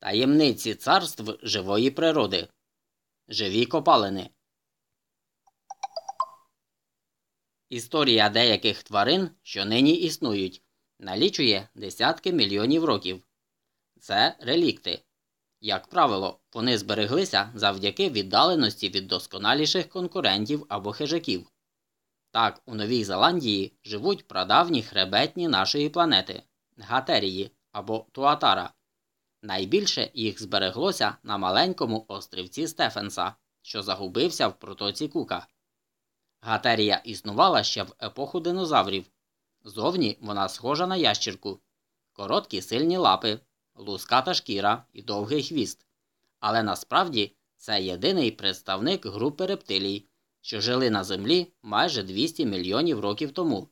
Таємниці царств живої природи. Живі копалини. Історія деяких тварин, що нині існують, налічує десятки мільйонів років. Це релікти. Як правило, вони збереглися завдяки віддаленості від досконаліших конкурентів або хижаків. Так, у Новій Зеландії живуть прадавні хребетні нашої планети гатерії або туатара. Найбільше їх збереглося на маленькому острівці Стефенса, що загубився в протоці Кука. Гатерія існувала ще в епоху динозаврів. Зовні вона схожа на ящірку, короткі сильні лапи, луската шкіра і довгий хвіст. Але насправді це єдиний представник групи рептилій, що жили на землі майже 200 мільйонів років тому.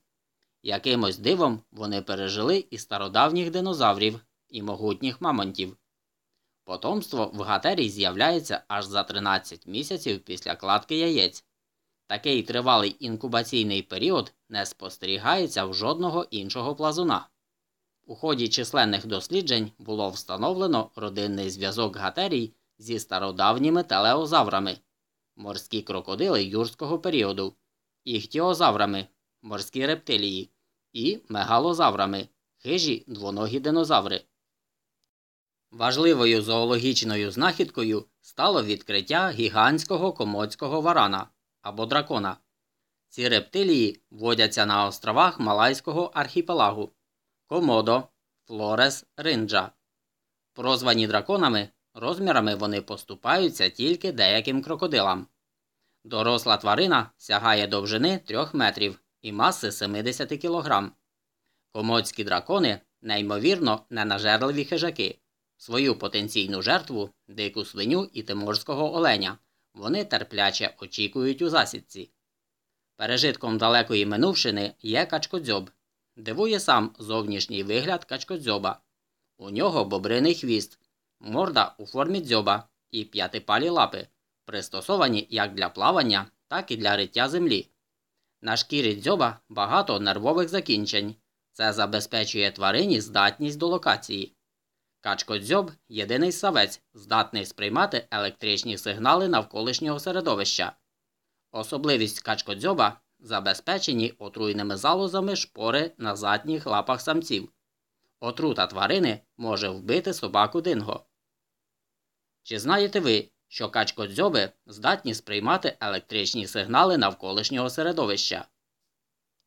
Якимось дивом вони пережили і стародавніх динозаврів, і могутніх мамонтів. Потомство в гатерій з'являється аж за 13 місяців після кладки яєць. Такий тривалий інкубаційний період не спостерігається в жодного іншого плазуна. У ході численних досліджень було встановлено родинний зв'язок гатерій зі стародавніми телеозаврами, морські крокодили юрського періоду, іхтіозаврами, морські рептилії і мегалозаврами, хижі двоногі динозаври. Важливою зоологічною знахідкою стало відкриття гігантського комодського варана або дракона. Ці рептилії водяться на островах Малайського архіпелагу Комодо, Флорес, Ринджа. Прозвані драконами, розмірами вони поступаються тільки деяким крокодилам. Доросла тварина сягає довжини 3 метрів і маси 70 кг. Комодські дракони неймовірно ненажерливі хижаки. Свою потенційну жертву, дику свиню і тиморського оленя, вони терпляче очікують у засідці. Пережитком далекої минувшини є качкодзьоб. Дивує сам зовнішній вигляд качкодзьоба. У нього бобриний хвіст, морда у формі дзьоба і п'ятипалі лапи, пристосовані як для плавання, так і для риття землі. На шкірі дзьоба багато нервових закінчень. Це забезпечує тварині здатність до локації. Качкодзьоб – єдиний савець, здатний сприймати електричні сигнали навколишнього середовища. Особливість качкодзьоба забезпечені отруйними залозами шпори на задніх лапах самців. Отрута тварини може вбити собаку динго. Чи знаєте ви, що качкодзьоби здатні сприймати електричні сигнали навколишнього середовища?